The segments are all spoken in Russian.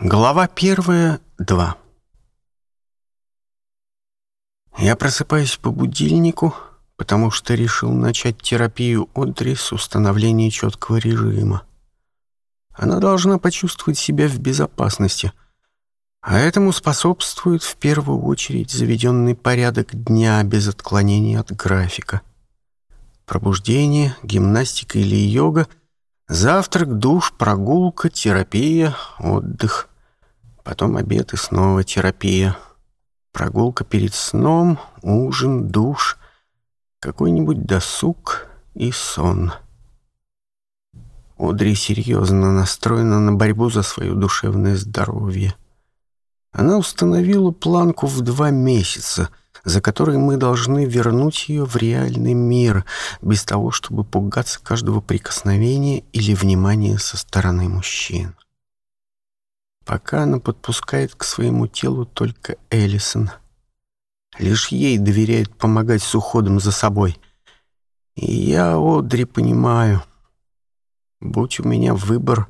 Глава первая, два. Я просыпаюсь по будильнику, потому что решил начать терапию Одри с установления четкого режима. Она должна почувствовать себя в безопасности, а этому способствует в первую очередь заведенный порядок дня без отклонений от графика. Пробуждение, гимнастика или йога — Завтрак, душ, прогулка, терапия, отдых потом обед и снова терапия, прогулка перед сном, ужин, душ, какой-нибудь досуг и сон. Одри серьезно настроена на борьбу за свое душевное здоровье. Она установила планку в два месяца, за которые мы должны вернуть ее в реальный мир, без того, чтобы пугаться каждого прикосновения или внимания со стороны мужчин. Пока она подпускает к своему телу только Эллисон. Лишь ей доверяет помогать с уходом за собой. И я, Одри, понимаю. Будь у меня выбор,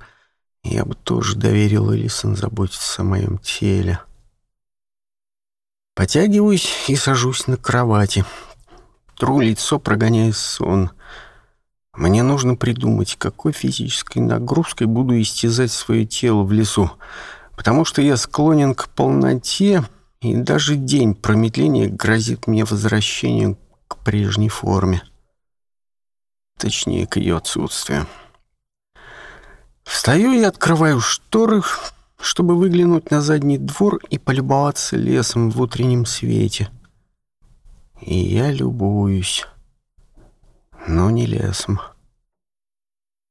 я бы тоже доверил Эллисон заботиться о моем теле. Потягиваюсь и сажусь на кровати. Тру лицо, прогоняя сон. — мне нужно придумать, какой физической нагрузкой буду истязать свое тело в лесу, потому что я склонен к полноте, и даже день промедления грозит мне возвращением к прежней форме. Точнее, к ее отсутствию. Встаю и открываю шторы, чтобы выглянуть на задний двор и полюбоваться лесом в утреннем свете. И я любуюсь но не лесом.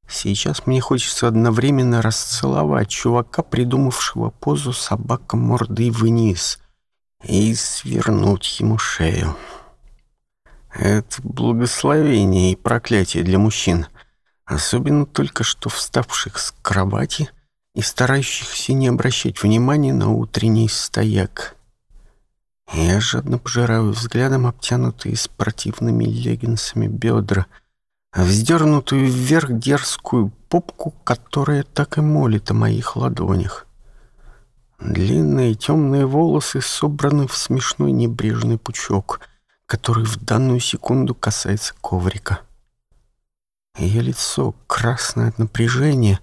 Сейчас мне хочется одновременно расцеловать чувака, придумавшего позу собака мордой вниз, и свернуть ему шею. Это благословение и проклятие для мужчин, особенно только что вставших с кровати и старающихся не обращать внимания на утренний стояк. Я жадно пожираю взглядом обтянутые спортивными леггинсами бедра, вздернутую вверх дерзкую попку, которая так и молит о моих ладонях. Длинные темные волосы собраны в смешной небрежный пучок, который в данную секунду касается коврика. Ее лицо красное от напряжения,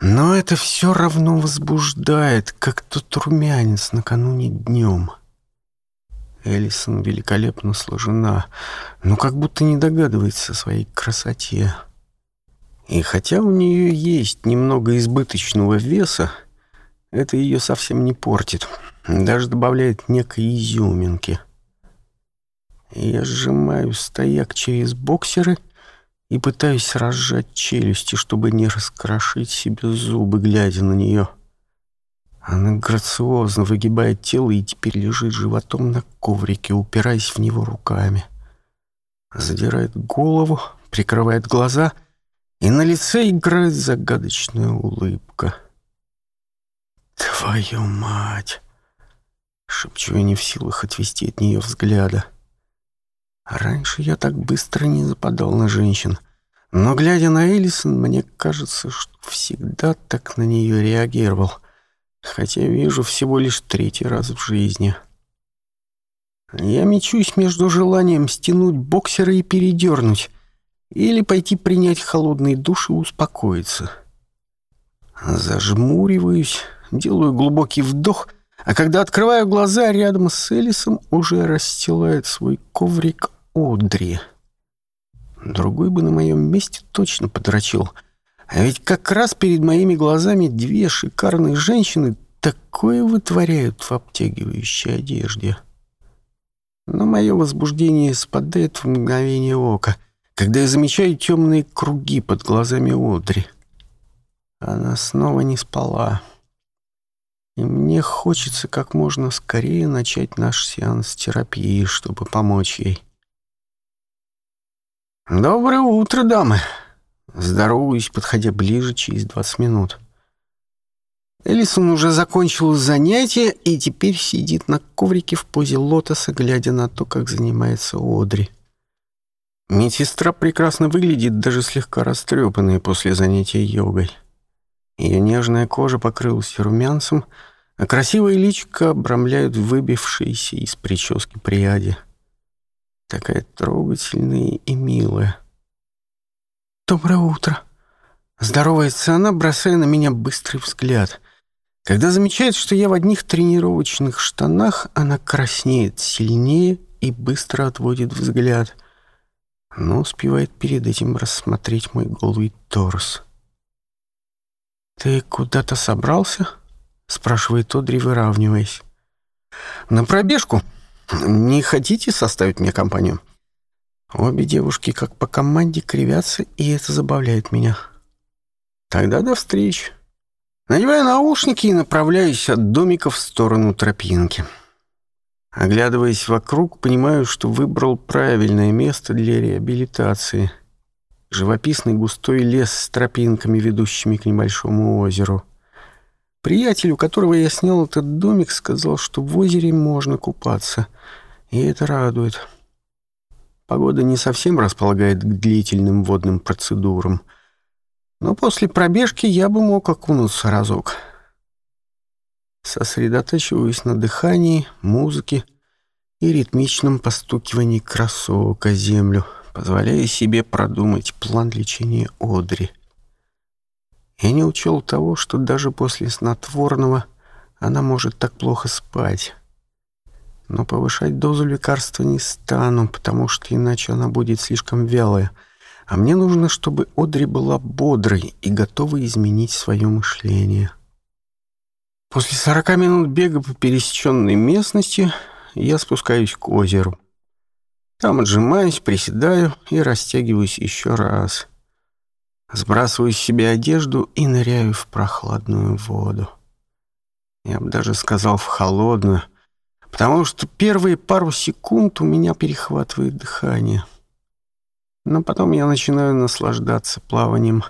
но это все равно возбуждает, как тот румянец накануне днем. — Элисон великолепно сложена, но как будто не догадывается о своей красоте. И хотя у нее есть немного избыточного веса, это ее совсем не портит, даже добавляет некой изюминки. Я сжимаю стояк через боксеры и пытаюсь разжать челюсти, чтобы не раскрошить себе зубы, глядя на нее. — она грациозно выгибает тело и теперь лежит животом на коврике, упираясь в него руками. Задирает голову, прикрывает глаза, и на лице играет загадочная улыбка. «Твою мать!» Шепчу я не в силах отвести от нее взгляда. Раньше я так быстро не западал на женщин. Но, глядя на Элисон, мне кажется, что всегда так на нее реагировал — хотя вижу всего лишь третий раз в жизни. Я мечусь между желанием стянуть боксера и передернуть, или пойти принять холодный душ и успокоиться. Зажмуриваюсь, делаю глубокий вдох, а когда открываю глаза, рядом с Элисом уже расстилает свой коврик Одри. Другой бы на моем месте точно подрочил — а ведь как раз перед моими глазами две шикарные женщины такое вытворяют в обтягивающей одежде. Но мое возбуждение спадает в мгновение ока, когда я замечаю темные круги под глазами Одри. Она снова не спала. И мне хочется как можно скорее начать наш сеанс терапии, чтобы помочь ей. «Доброе утро, дамы!» здороваюсь, подходя ближе через 20 минут. Элисон уже закончил занятие и теперь сидит на коврике в позе лотоса, глядя на то, как занимается Одри. Медсестра прекрасно выглядит, даже слегка растрепанная после занятия йогой. Ее нежная кожа покрылась румянцем, а красивое личико обрамляют выбившиеся из прически пряди. Такая трогательная и милая — доброе утро. Здоровается она, бросая на меня быстрый взгляд. Когда замечает, что я в одних тренировочных штанах, она краснеет сильнее и быстро отводит взгляд. Но успевает перед этим рассмотреть мой голый торс. «Ты куда-то собрался?» — спрашивает Одри, выравниваясь. «На пробежку. Не хотите составить мне компанию?» Обе девушки как по команде кривятся, и это забавляет меня. Тогда до встречи. Надеваю наушники и направляюсь от домика в сторону тропинки. Оглядываясь вокруг, понимаю, что выбрал правильное место для реабилитации. Живописный густой лес с тропинками, ведущими к небольшому озеру. Приятель, у которого я снял этот домик, сказал, что в озере можно купаться. И это радует. — Погода не совсем располагает к длительным водным процедурам. Но после пробежки я бы мог окунуться разок. Сосредотачиваюсь на дыхании, музыке и ритмичном постукивании кроссовок о землю, позволяя себе продумать план лечения Одри. Я не учел того, что даже после снотворного она может так плохо спать. Но повышать дозу лекарства не стану, потому что иначе она будет слишком вялая. А мне нужно, чтобы Одри была бодрой и готова изменить свое мышление. После сорока минут бега по пересеченной местности я спускаюсь к озеру. Там отжимаюсь, приседаю и растягиваюсь еще раз. Сбрасываю с себя одежду и ныряю в прохладную воду. Я бы даже сказал в холодную, Потому что первые пару секунд у меня перехватывает дыхание. Но потом я начинаю наслаждаться плаванием.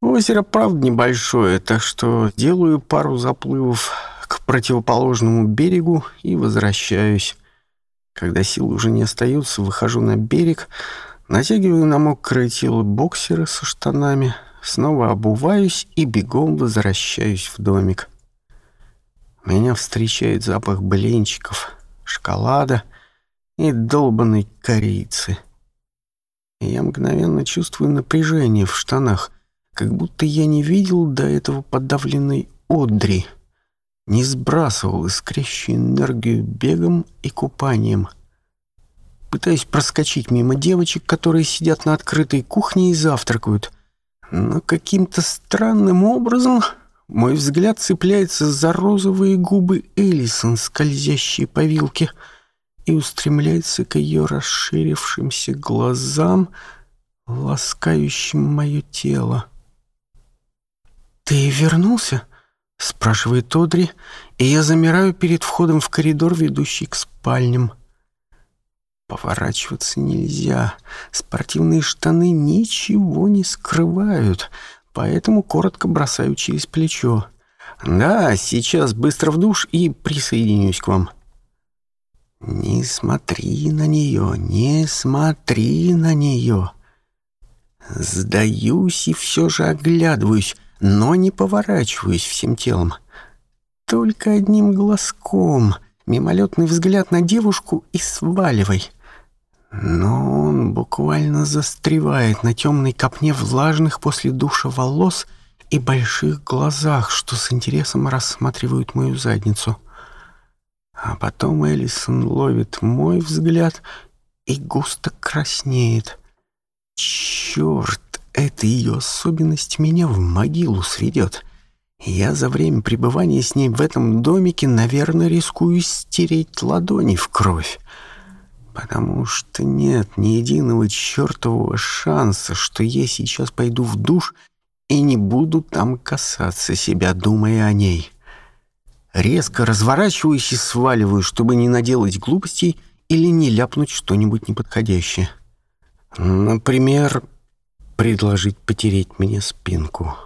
Озеро, правда, небольшое, так что делаю пару заплывов к противоположному берегу и возвращаюсь. Когда сил уже не остаются, выхожу на берег, натягиваю на мокрое тело боксеры со штанами, снова обуваюсь и бегом возвращаюсь в домик. Меня встречает запах блинчиков, шоколада и долбанной корицы. И я мгновенно чувствую напряжение в штанах, как будто я не видел до этого подавленной Одри, не сбрасывал искрящую энергию бегом и купанием. Пытаюсь проскочить мимо девочек, которые сидят на открытой кухне и завтракают, но каким-то странным образом мой взгляд цепляется за розовые губы Элисон, скользящие по вилке, и устремляется к ее расширившимся глазам, ласкающим мое тело. «Ты вернулся?» — спрашивает Одри, и я замираю перед входом в коридор, ведущий к спальням. Поворачиваться нельзя. Спортивные штаны ничего не скрывают поэтому коротко бросаю через плечо. «Да, сейчас быстро в душ и присоединюсь к вам». «Не смотри на нее, не смотри на нее». Сдаюсь и все же оглядываюсь, но не поворачиваюсь всем телом. Только одним глазком, мимолетный взгляд на девушку и сваливай — но он буквально застревает на темной копне влажных после душа волос и больших глазах, что с интересом рассматривают мою задницу. А потом Элисон ловит мой взгляд и густо краснеет. Черт, эта ее особенность меня в могилу сведет. Я за время пребывания с ней в этом домике, наверное, рискую стереть ладони в кровь потому что нет ни единого чертового шанса, что я сейчас пойду в душ и не буду там касаться себя, думая о ней. Резко разворачиваюсь и сваливаю, чтобы не наделать глупостей или не ляпнуть что-нибудь неподходящее. Например, предложить потереть мне спинку.